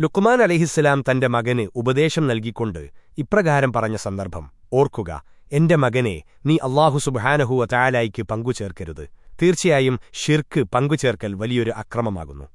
ലുക്കുമാൻ അലഹിസ്സലാം തന്റെ മകന് ഉപദേശം നൽകിക്കൊണ്ട് ഇപ്രകാരം പറഞ്ഞ സന്ദർഭം. ഓർക്കുക എന്റെ മകനെ നീ അള്ളാഹു സുബാനഹുവ തായാലായിക്ക് പങ്കുചേർക്കരുത്. തീർച്ചയായും ഷിർക്ക് പങ്കുചേർക്കൽ വലിയൊരു അക്രമമാകുന്നു.